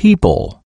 people.